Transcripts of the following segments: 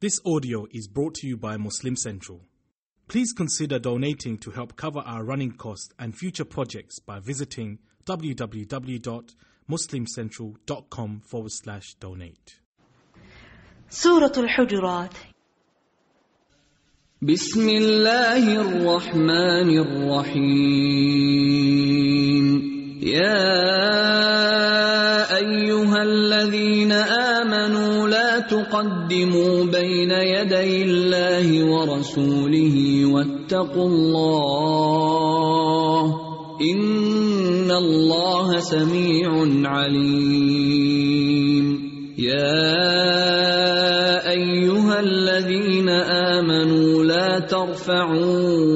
This audio is brought to you by Muslim Central. Please consider donating to help cover our running costs and future projects by visiting www.muslimcentral.com forward slash donate. سورة الحجرات بسم الله الرحمن الرحيم يا أيها الذين آمنوا تقدموا بين يدي الله ورسوله واتقوا الله إن الله سميع عليم. يا أيها الذين آمنوا لا ترفعوا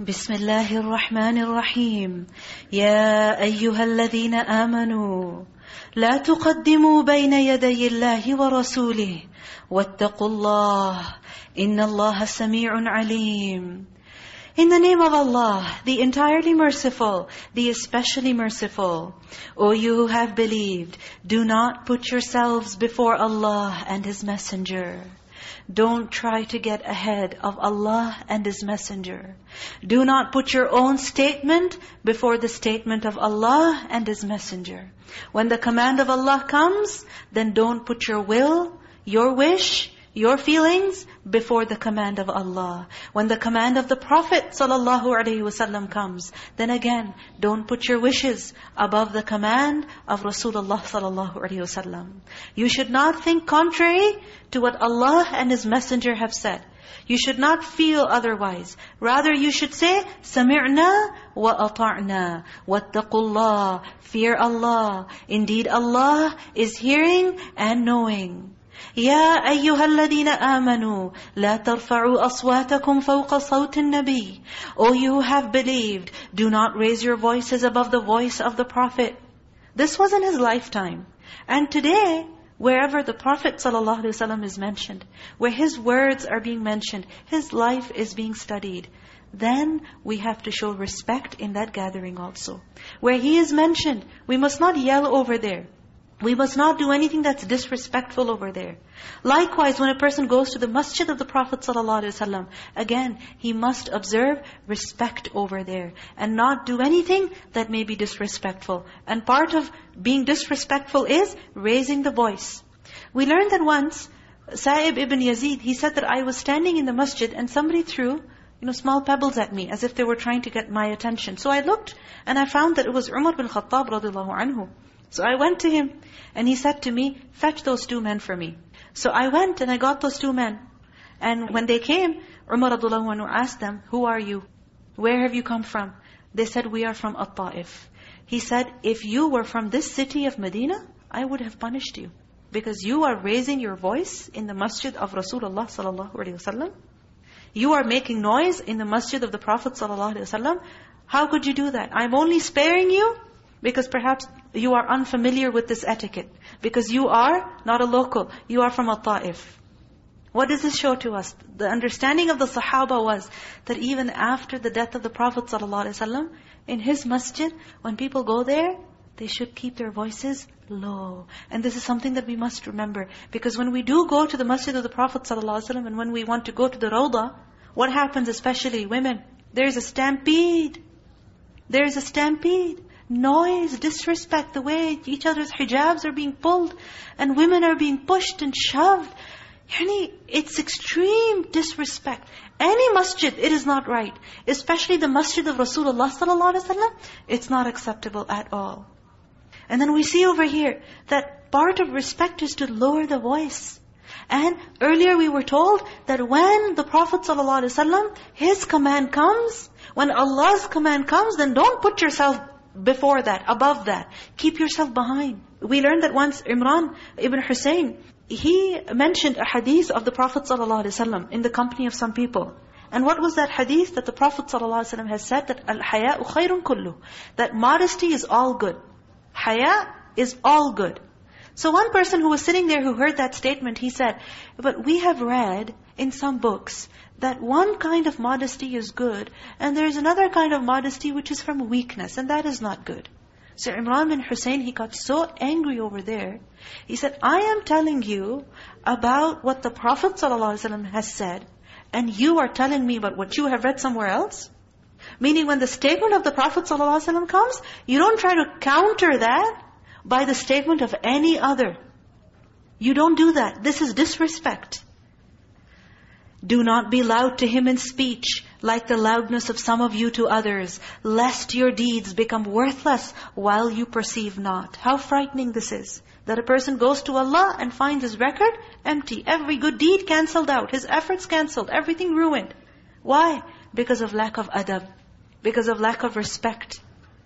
بسم الله الرحمن الرحيم يا أيها الذين آمنوا لا تقدموا بين يدي الله ورسوله واتقوا الله إن الله سميع عليم In the name of Allah, the entirely merciful, the especially merciful. O you who have believed, do not put yourselves before Allah and His Messenger. Don't try to get ahead of Allah and His Messenger. Do not put your own statement before the statement of Allah and His Messenger. When the command of Allah comes, then don't put your will, your wish, your feelings before the command of Allah. When the command of the Prophet ﷺ comes, then again, don't put your wishes above the command of Rasulullah ﷺ. You should not think contrary to what Allah and His Messenger have said. You should not feel otherwise. Rather, you should say, سَمِعْنَا وَأَطَعْنَا وَاتَّقُوا اللَّهِ Fear Allah. Indeed, Allah is hearing and knowing. يا أيها الذين آمنوا لا ترفعوا أصواتكم فوق صوت النبي O you who have believed, do not raise your voices above the voice of the Prophet. This was in his lifetime. And today, wherever the Prophet ﷺ is mentioned, where his words are being mentioned, his life is being studied, then we have to show respect in that gathering also. Where he is mentioned, we must not yell over there. We must not do anything that's disrespectful over there. Likewise, when a person goes to the masjid of the Prophet ﷺ, again, he must observe respect over there and not do anything that may be disrespectful. And part of being disrespectful is raising the voice. We learned that once, Sa'ib ibn Yazid, he said that I was standing in the masjid and somebody threw you know, small pebbles at me as if they were trying to get my attention. So I looked and I found that it was Umar bin Khattab radiallahu anhu. So I went to him and he said to me, fetch those two men for me. So I went and I got those two men. And when they came, Umar radiallahu anhu asked them, who are you? Where have you come from? They said, we are from At-Ta'if. He said, if you were from this city of Medina, I would have punished you. Because you are raising your voice in the masjid of Rasulullah sallallahu alaihi wasallam. You are making noise in the masjid of the Prophet sallallahu alaihi wasallam. How could you do that? I'm only sparing you because perhaps you are unfamiliar with this etiquette. Because you are not a local. You are from At-Ta'if. What does this show to us? The understanding of the Sahaba was that even after the death of the Prophet ﷺ, in his masjid, when people go there, they should keep their voices low. And this is something that we must remember. Because when we do go to the masjid of the Prophet ﷺ, and when we want to go to the Rawdah, what happens especially women? There's a stampede. There's a stampede. Noise, disrespect, the way each other's hijabs are being pulled, and women are being pushed and shoved. Yani, it's extreme disrespect. Any masjid, it is not right. Especially the masjid of Rasulullah ﷺ, it's not acceptable at all. And then we see over here that part of respect is to lower the voice. And earlier we were told that when the Prophet ﷺ, his command comes, when Allah's command comes, then don't put yourself before that, above that. Keep yourself behind. We learned that once Imran ibn Hussein, he mentioned a hadith of the Prophet ﷺ in the company of some people. And what was that hadith that the Prophet ﷺ has said that al-haya'u khayrun kullu, that modesty is all good. Haya is all good. So one person who was sitting there who heard that statement, he said, but we have read in some books that one kind of modesty is good, and there is another kind of modesty which is from weakness, and that is not good. So Imran bin Hussein, he got so angry over there. He said, I am telling you about what the Prophet ﷺ has said, and you are telling me about what you have read somewhere else? Meaning when the statement of the Prophet ﷺ comes, you don't try to counter that by the statement of any other. You don't do that. This is disrespect. Do not be loud to him in speech, like the loudness of some of you to others, lest your deeds become worthless while you perceive not. How frightening this is. That a person goes to Allah and finds his record empty. Every good deed cancelled out. His efforts cancelled. Everything ruined. Why? Because of lack of adab. Because of lack of respect.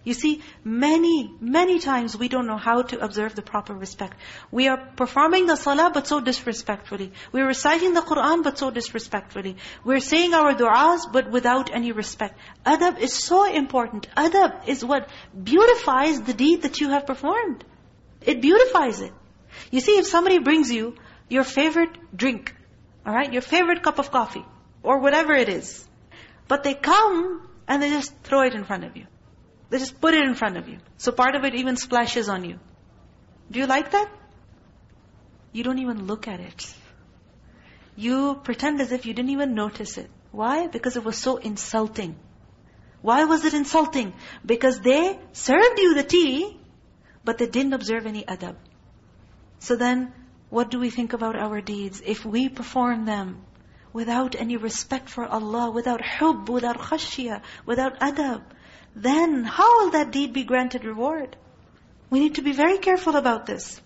You see, many, many times we don't know how to observe the proper respect. We are performing the salah but so disrespectfully. We're reciting the Qur'an but so disrespectfully. We're saying our du'as but without any respect. Adab is so important. Adab is what beautifies the deed that you have performed. It beautifies it. You see, if somebody brings you your favorite drink, all right, your favorite cup of coffee, or whatever it is, but they come and they just throw it in front of you. They just put it in front of you. So part of it even splashes on you. Do you like that? You don't even look at it. You pretend as if you didn't even notice it. Why? Because it was so insulting. Why was it insulting? Because they served you the tea, but they didn't observe any adab. So then, what do we think about our deeds? If we perform them without any respect for Allah, without hub, without khashya, without adab, then how will that deed be granted reward? We need to be very careful about this.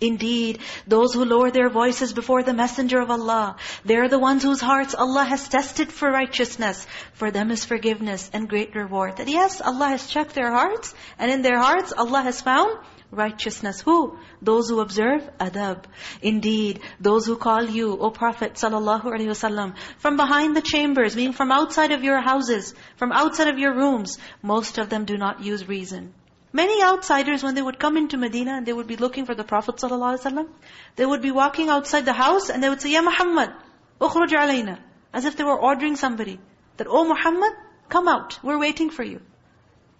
Indeed, those who lower their voices before the Messenger of Allah, they're the ones whose hearts Allah has tested for righteousness. For them is forgiveness and great reward. That yes, Allah has checked their hearts, and in their hearts Allah has found righteousness. Who? Those who observe adab. Indeed, those who call you, O Prophet wasallam, from behind the chambers, meaning from outside of your houses, from outside of your rooms, most of them do not use reason. Many outsiders, when they would come into Medina and they would be looking for the Prophet ﷺ, they would be walking outside the house and they would say, Ya Muhammad, ukhruj alayna. As if they were ordering somebody. That, Oh Muhammad, come out. We're waiting for you.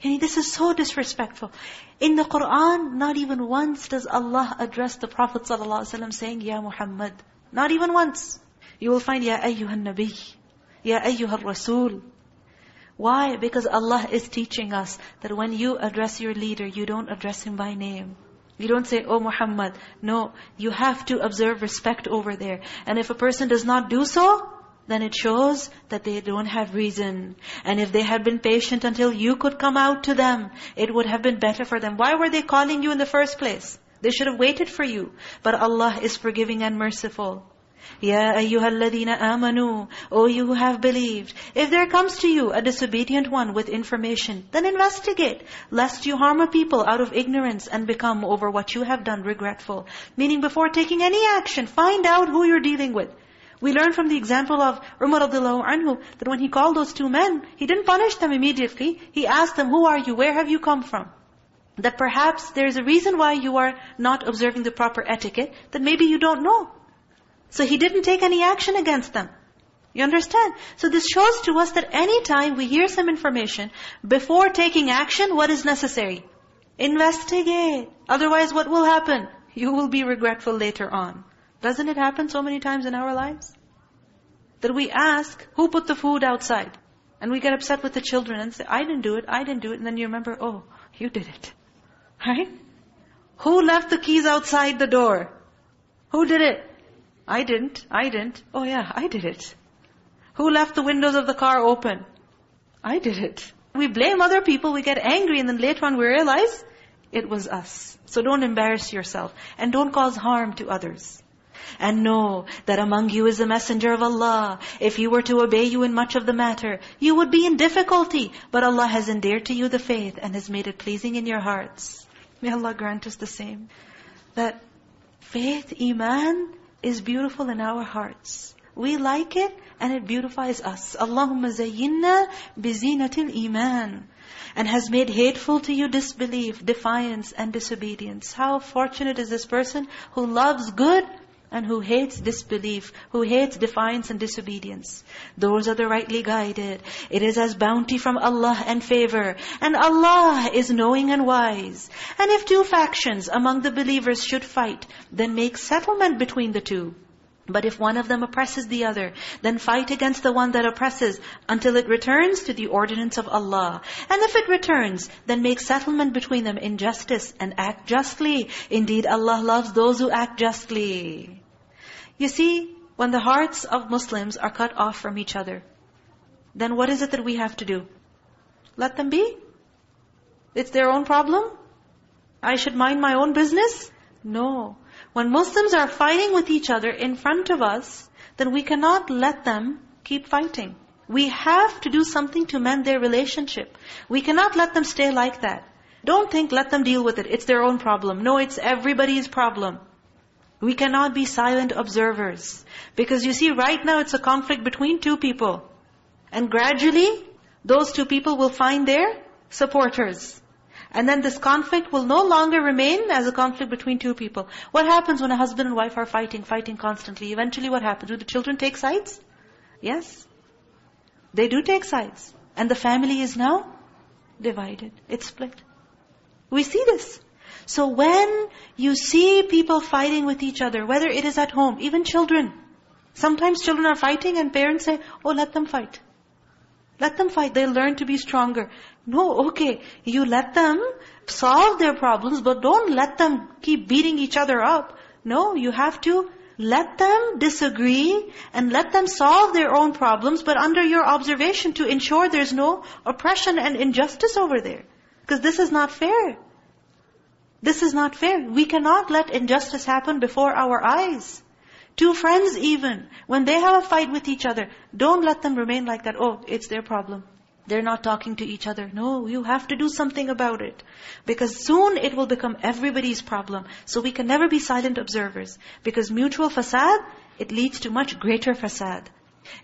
And this is so disrespectful. In the Qur'an, not even once does Allah address the Prophet ﷺ saying, Ya Muhammad. Not even once. You will find, Ya ayyuhan nabi. Ya ayyuhan rasul. Why? Because Allah is teaching us that when you address your leader, you don't address him by name. You don't say, Oh Muhammad. No, you have to observe respect over there. And if a person does not do so, then it shows that they don't have reason. And if they had been patient until you could come out to them, it would have been better for them. Why were they calling you in the first place? They should have waited for you. But Allah is forgiving and merciful. Ya ayyuhalladhina amanu. O you who have believed. If there comes to you a disobedient one with information, then investigate, lest you harm a people out of ignorance and become over what you have done regretful. Meaning before taking any action, find out who you're dealing with. We learn from the example of Umar radiallahu anhu, that when he called those two men, he didn't punish them immediately. He asked them, who are you? Where have you come from? That perhaps there's a reason why you are not observing the proper etiquette, that maybe you don't know. So he didn't take any action against them. You understand? So this shows to us that any time we hear some information, before taking action, what is necessary? Investigate. Otherwise, what will happen? You will be regretful later on. Doesn't it happen so many times in our lives? That we ask, who put the food outside? And we get upset with the children and say, I didn't do it, I didn't do it. And then you remember, oh, you did it. Right? Who left the keys outside the door? Who did it? I didn't. I didn't. Oh yeah, I did it. Who left the windows of the car open? I did it. We blame other people, we get angry, and then later on we realize, it was us. So don't embarrass yourself and don't cause harm to others. And know that among you is a messenger of Allah. If he were to obey you in much of the matter, you would be in difficulty. But Allah has endeared to you the faith and has made it pleasing in your hearts. May Allah grant us the same. That faith, iman, is beautiful in our hearts. We like it and it beautifies us. Allahumma zayyinna bizinatil iman. And has made hateful to you disbelief, defiance and disobedience. How fortunate is this person who loves good and who hates disbelief, who hates defiance and disobedience. Those are the rightly guided. It is as bounty from Allah and favor. And Allah is knowing and wise. And if two factions among the believers should fight, then make settlement between the two. But if one of them oppresses the other, then fight against the one that oppresses until it returns to the ordinance of Allah. And if it returns, then make settlement between them in justice and act justly. Indeed, Allah loves those who act justly. You see, when the hearts of Muslims are cut off from each other, then what is it that we have to do? Let them be. It's their own problem. I should mind my own business? No. When Muslims are fighting with each other in front of us, then we cannot let them keep fighting. We have to do something to mend their relationship. We cannot let them stay like that. Don't think, let them deal with it. It's their own problem. No, it's everybody's problem. We cannot be silent observers. Because you see, right now it's a conflict between two people. And gradually, those two people will find their supporters. And then this conflict will no longer remain as a conflict between two people. What happens when a husband and wife are fighting, fighting constantly? Eventually what happens? Do the children take sides? Yes. They do take sides. And the family is now divided. It's split. We see this. So when you see people fighting with each other, whether it is at home, even children, sometimes children are fighting and parents say, oh, let them fight. Let them fight. They'll learn to be stronger. No, okay. You let them solve their problems, but don't let them keep beating each other up. No, you have to let them disagree and let them solve their own problems, but under your observation to ensure there's no oppression and injustice over there. Because this is not fair. This is not fair. We cannot let injustice happen before our eyes. Two friends even, when they have a fight with each other, don't let them remain like that. Oh, it's their problem. They're not talking to each other. No, you have to do something about it. Because soon it will become everybody's problem. So we can never be silent observers. Because mutual fasad, it leads to much greater fasad.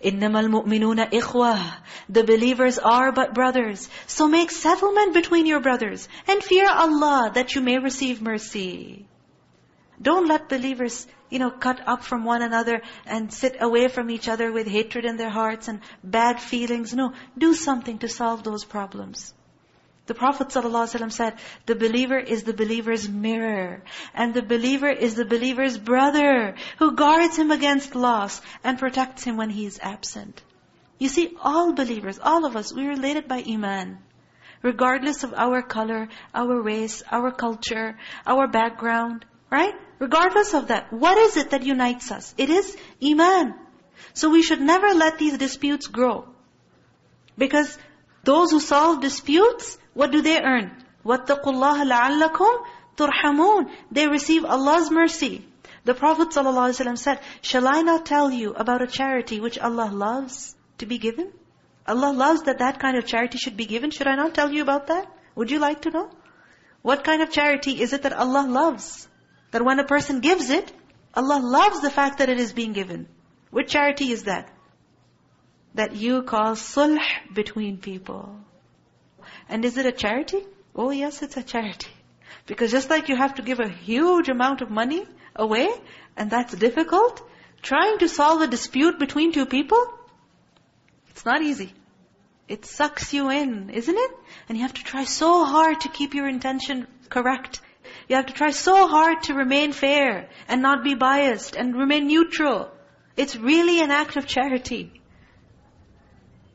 إِنَّمَا الْمُؤْمِنُونَ إِخْوَةً The believers are but brothers. So make settlement between your brothers. And fear Allah that you may receive mercy. Don't let believers you know, cut up from one another and sit away from each other with hatred in their hearts and bad feelings. No, do something to solve those problems. The Prophet ﷺ said, the believer is the believer's mirror. And the believer is the believer's brother who guards him against loss and protects him when he is absent. You see, all believers, all of us, we're related by iman. Regardless of our color, our race, our culture, our background, right? Regardless of that, what is it that unites us? It is Iman. So we should never let these disputes grow. Because those who solve disputes, what do they earn? وَاتَّقُوا اللَّهَ لَعَلَّكُمْ تُرْحَمُونَ They receive Allah's mercy. The Prophet ﷺ said, Shall I not tell you about a charity which Allah loves to be given? Allah loves that that kind of charity should be given. Should I not tell you about that? Would you like to know? What kind of charity is it that Allah loves? That when a person gives it, Allah loves the fact that it is being given. Which charity is that? That you call sulh between people. And is it a charity? Oh yes, it's a charity. Because just like you have to give a huge amount of money away, and that's difficult, trying to solve a dispute between two people, it's not easy. It sucks you in, isn't it? And you have to try so hard to keep your intention correct. You have to try so hard to remain fair and not be biased and remain neutral. It's really an act of charity.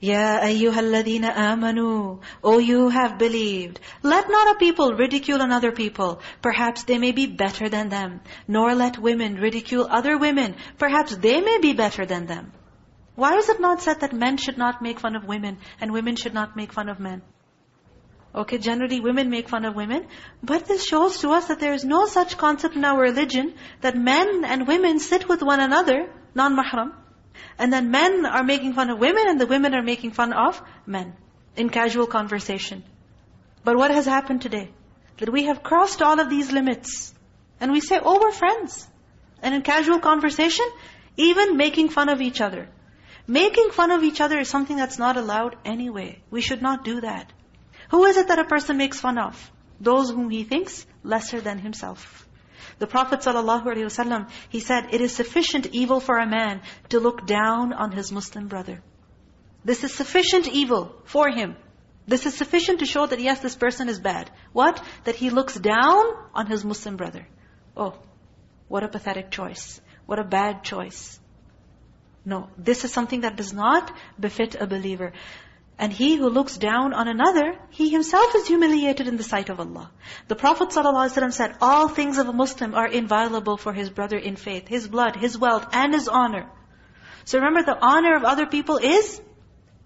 Ya ayyuhalladhina amanu. O you have believed. Let not a people ridicule another people. Perhaps they may be better than them. Nor let women ridicule other women. Perhaps they may be better than them. Why is it not said that men should not make fun of women and women should not make fun of men? Okay, generally women make fun of women. But this shows to us that there is no such concept in our religion that men and women sit with one another, non-mahram. And then men are making fun of women and the women are making fun of men in casual conversation. But what has happened today? That we have crossed all of these limits. And we say, oh, we're friends. And in casual conversation, even making fun of each other. Making fun of each other is something that's not allowed anyway. We should not do that. Who is it that a person makes fun of? Those whom he thinks lesser than himself. The Prophet ﷺ, he said, it is sufficient evil for a man to look down on his Muslim brother. This is sufficient evil for him. This is sufficient to show that yes, this person is bad. What? That he looks down on his Muslim brother. Oh, what a pathetic choice. What a bad choice. No, this is something that does not befit a believer. And he who looks down on another, he himself is humiliated in the sight of Allah. The Prophet ﷺ said, all things of a Muslim are inviolable for his brother in faith. His blood, his wealth, and his honor. So remember, the honor of other people is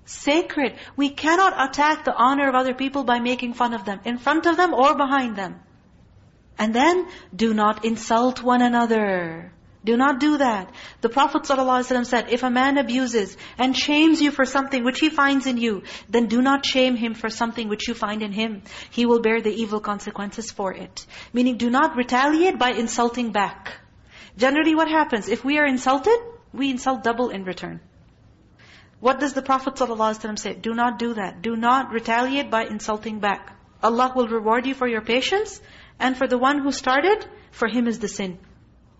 sacred. We cannot attack the honor of other people by making fun of them, in front of them or behind them. And then, do not insult one another. Do not do that. The Prophet ﷺ said, if a man abuses and shames you for something which he finds in you, then do not shame him for something which you find in him. He will bear the evil consequences for it. Meaning, do not retaliate by insulting back. Generally what happens? If we are insulted, we insult double in return. What does the Prophet ﷺ say? Do not do that. Do not retaliate by insulting back. Allah will reward you for your patience, and for the one who started, for him is the sin.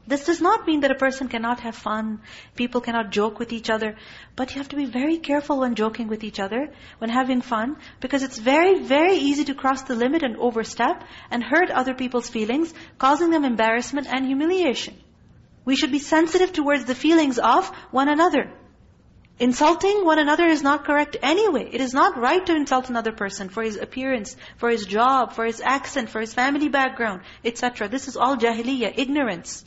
This does not mean that a person cannot have fun. People cannot joke with each other. But you have to be very careful when joking with each other, when having fun, because it's very, very easy to cross the limit and overstep and hurt other people's feelings, causing them embarrassment and humiliation. We should be sensitive towards the feelings of one another. Insulting one another is not correct anyway. It is not right to insult another person for his appearance, for his job, for his accent, for his family background, etc. This is all jahiliyyah, ignorance.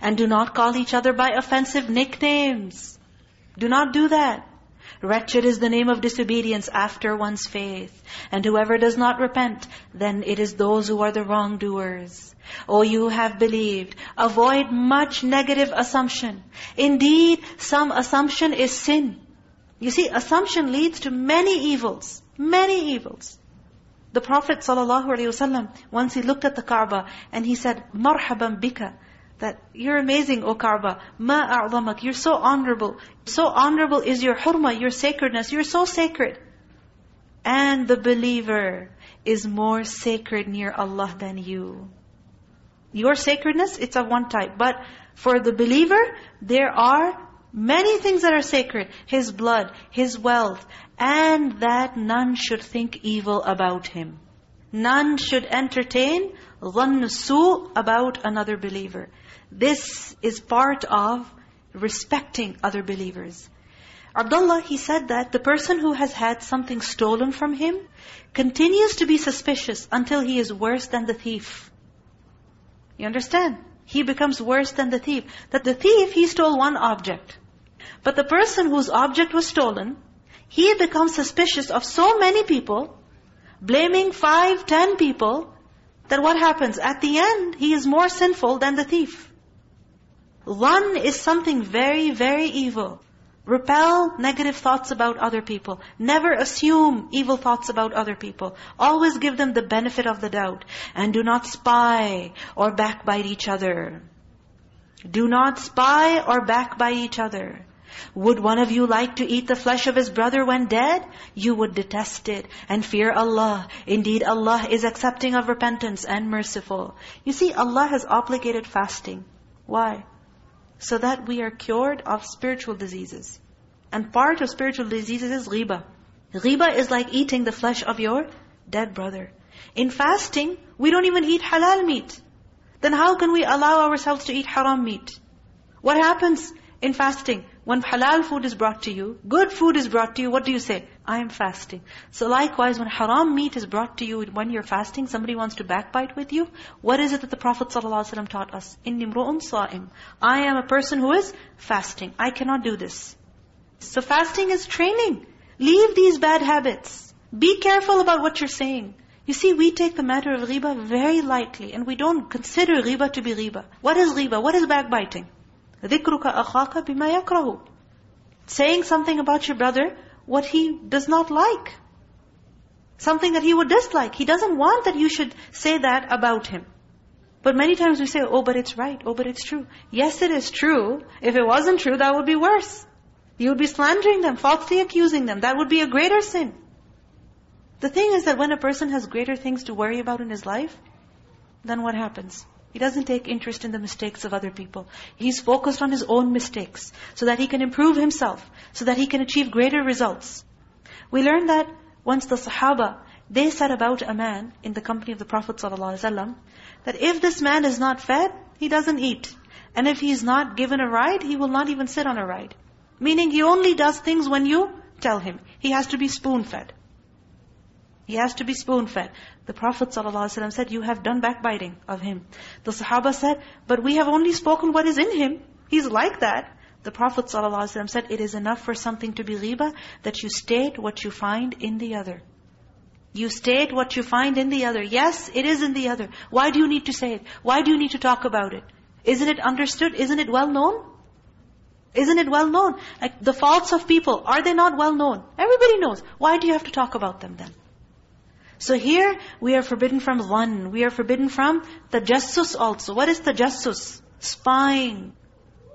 And do not call each other by offensive nicknames. Do not do that. Wretched is the name of disobedience after one's faith. And whoever does not repent, then it is those who are the wrongdoers. O you who have believed, avoid much negative assumption. Indeed, some assumption is sin. You see, assumption leads to many evils. Many evils. The Prophet ﷺ, once he looked at the Kaaba and he said, Marhaban bika that you're amazing, O Kaaba. Ma a'zamak. You're so honorable. So honorable is your hurma, your sacredness. You're so sacred. And the believer is more sacred near Allah than you. Your sacredness, it's of one type. But for the believer, there are many things that are sacred. His blood, his wealth, and that none should think evil about him. None should entertain su about another believer. This is part of respecting other believers. Abdullah, he said that the person who has had something stolen from him continues to be suspicious until he is worse than the thief. You understand? He becomes worse than the thief. That the thief, he stole one object. But the person whose object was stolen, he becomes suspicious of so many people, blaming five, ten people, that what happens? At the end, he is more sinful than the thief. One is something very, very evil. Repel negative thoughts about other people. Never assume evil thoughts about other people. Always give them the benefit of the doubt. And do not spy or backbite each other. Do not spy or backbite each other. Would one of you like to eat the flesh of his brother when dead? You would detest it and fear Allah. Indeed, Allah is accepting of repentance and merciful. You see, Allah has obligated fasting. Why? So that we are cured of spiritual diseases. And part of spiritual diseases is ghiba. Ghiba is like eating the flesh of your dead brother. In fasting, we don't even eat halal meat. Then how can we allow ourselves to eat haram meat? What happens in fasting? When halal food is brought to you, good food is brought to you, what do you say? I am fasting. So likewise, when haram meat is brought to you when you're fasting, somebody wants to backbite with you, what is it that the Prophet ﷺ taught us? In مْرُؤٌ صَائِمٌ I am a person who is fasting. I cannot do this. So fasting is training. Leave these bad habits. Be careful about what you're saying. You see, we take the matter of ghiba very lightly and we don't consider ghiba to be ghiba. What is ghiba? What is backbiting? ذِكْرُكَ أَخَاكَ بِمَا يَكْرَهُ Saying something about your brother what he does not like. Something that he would dislike. He doesn't want that you should say that about him. But many times we say, oh, but it's right. Oh, but it's true. Yes, it is true. If it wasn't true, that would be worse. You would be slandering them, falsely accusing them. That would be a greater sin. The thing is that when a person has greater things to worry about in his life, then what happens? He doesn't take interest in the mistakes of other people. He's focused on his own mistakes so that he can improve himself, so that he can achieve greater results. We learn that once the Sahaba, they said about a man in the company of the Prophet ﷺ, that if this man is not fed, he doesn't eat. And if he is not given a ride, he will not even sit on a ride. Meaning he only does things when you tell him. He has to be spoon-fed. He has to be spoon-fed. The Prophet ﷺ said, you have done backbiting of him. The Sahaba said, but we have only spoken what is in him. He's like that. The Prophet ﷺ said, it is enough for something to be ghiba that you state what you find in the other. You state what you find in the other. Yes, it is in the other. Why do you need to say it? Why do you need to talk about it? Isn't it understood? Isn't it well known? Isn't it well known? Like the faults of people, are they not well known? Everybody knows. Why do you have to talk about them then? So here, we are forbidden from one. We are forbidden from tajassus also. What is tajassus? Spying.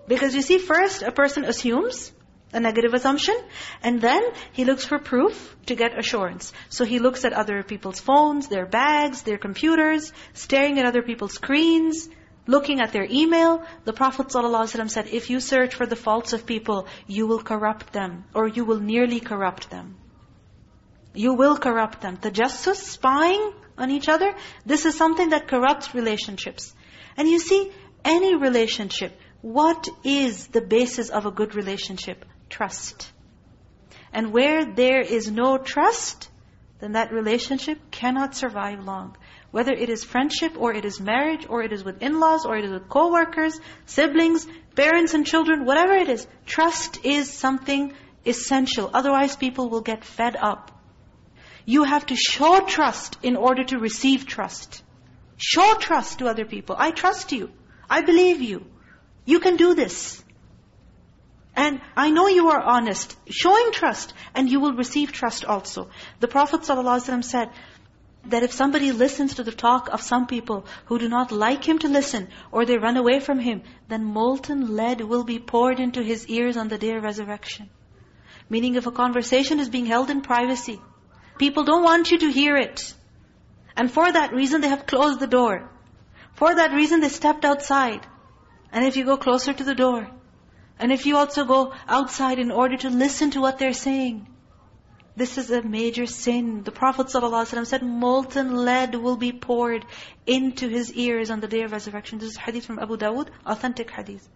Because you see, first, a person assumes a negative assumption, and then he looks for proof to get assurance. So he looks at other people's phones, their bags, their computers, staring at other people's screens, looking at their email. The Prophet ﷺ said, if you search for the faults of people, you will corrupt them, or you will nearly corrupt them. You will corrupt them. Tajassus, spying on each other, this is something that corrupts relationships. And you see, any relationship, what is the basis of a good relationship? Trust. And where there is no trust, then that relationship cannot survive long. Whether it is friendship, or it is marriage, or it is with in-laws, or it is with co-workers, siblings, parents and children, whatever it is, trust is something essential. Otherwise people will get fed up. You have to show trust in order to receive trust. Show trust to other people. I trust you. I believe you. You can do this. And I know you are honest. Showing trust, and you will receive trust also. The Prophet ﷺ said that if somebody listens to the talk of some people who do not like him to listen, or they run away from him, then molten lead will be poured into his ears on the day of resurrection. Meaning if a conversation is being held in privacy, People don't want you to hear it. And for that reason, they have closed the door. For that reason, they stepped outside. And if you go closer to the door, and if you also go outside in order to listen to what they're saying, this is a major sin. The Prophet ﷺ said, molten lead will be poured into his ears on the day of resurrection. This is hadith from Abu Dawud, authentic hadith.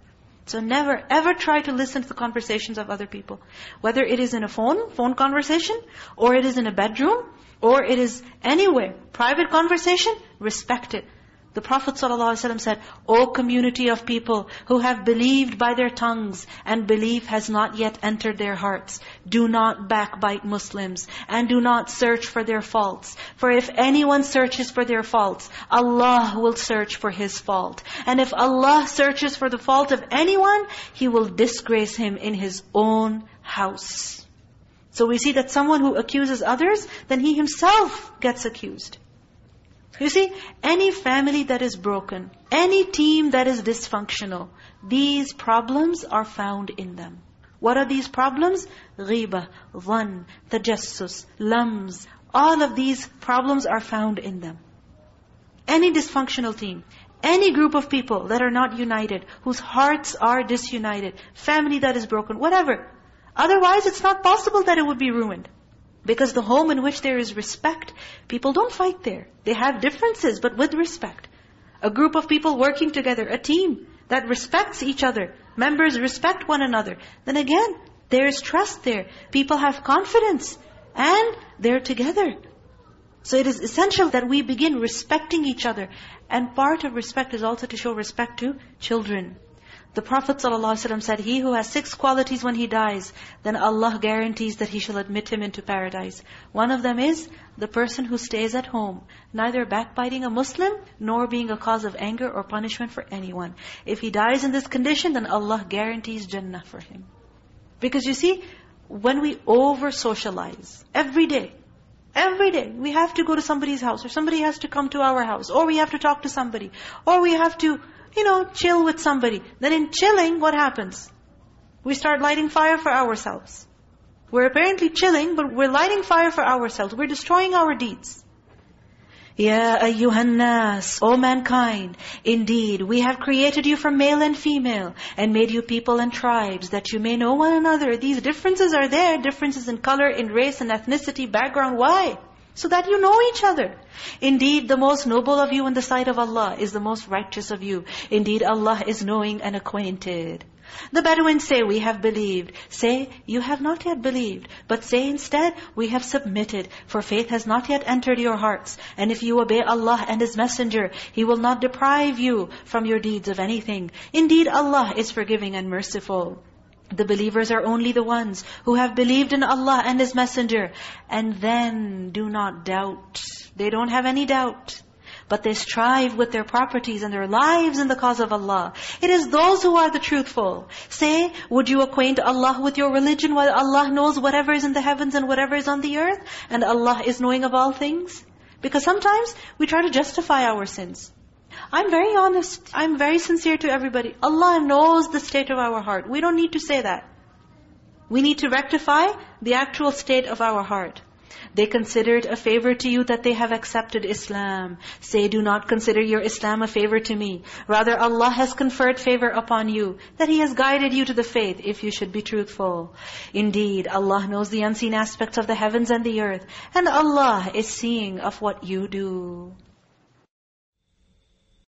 So never, ever try to listen to the conversations of other people. Whether it is in a phone, phone conversation, or it is in a bedroom, or it is anywhere, private conversation, respect it. The Prophet ﷺ said, O community of people who have believed by their tongues and belief has not yet entered their hearts, do not backbite Muslims and do not search for their faults. For if anyone searches for their faults, Allah will search for his fault. And if Allah searches for the fault of anyone, He will disgrace him in his own house. So we see that someone who accuses others, then he himself gets accused. You see, any family that is broken, any team that is dysfunctional, these problems are found in them. What are these problems? Ghiba, dhan, tajassus, lams. All of these problems are found in them. Any dysfunctional team, any group of people that are not united, whose hearts are disunited, family that is broken, whatever. Otherwise, it's not possible that it would be ruined. Because the home in which there is respect, people don't fight there. They have differences, but with respect. A group of people working together, a team that respects each other. Members respect one another. Then again, there is trust there. People have confidence. And they're together. So it is essential that we begin respecting each other. And part of respect is also to show respect to children. The Prophet ﷺ said, He who has six qualities when he dies, then Allah guarantees that He shall admit him into paradise. One of them is the person who stays at home, neither backbiting a Muslim, nor being a cause of anger or punishment for anyone. If he dies in this condition, then Allah guarantees Jannah for him. Because you see, when we over-socialize, every day, every day, we have to go to somebody's house, or somebody has to come to our house, or we have to talk to somebody, or we have to you know, chill with somebody. Then in chilling, what happens? We start lighting fire for ourselves. We're apparently chilling, but we're lighting fire for ourselves. We're destroying our deeds. Ya ayyuhan nas, O mankind, indeed, we have created you from male and female, and made you people and tribes, that you may know one another. These differences are there, differences in color, in race and ethnicity, background. Why? So that you know each other. Indeed, the most noble of you in the sight of Allah is the most righteous of you. Indeed, Allah is knowing and acquainted. The Bedouins say, we have believed. Say, you have not yet believed. But say instead, we have submitted. For faith has not yet entered your hearts. And if you obey Allah and His Messenger, He will not deprive you from your deeds of anything. Indeed, Allah is forgiving and merciful. The believers are only the ones who have believed in Allah and His Messenger. And then do not doubt. They don't have any doubt. But they strive with their properties and their lives in the cause of Allah. It is those who are the truthful. Say, would you acquaint Allah with your religion while Allah knows whatever is in the heavens and whatever is on the earth? And Allah is knowing of all things? Because sometimes we try to justify our sins. I'm very honest. I'm very sincere to everybody. Allah knows the state of our heart. We don't need to say that. We need to rectify the actual state of our heart. They consider it a favor to you that they have accepted Islam. Say, do not consider your Islam a favor to me. Rather, Allah has conferred favor upon you, that He has guided you to the faith, if you should be truthful. Indeed, Allah knows the unseen aspects of the heavens and the earth, and Allah is seeing of what you do.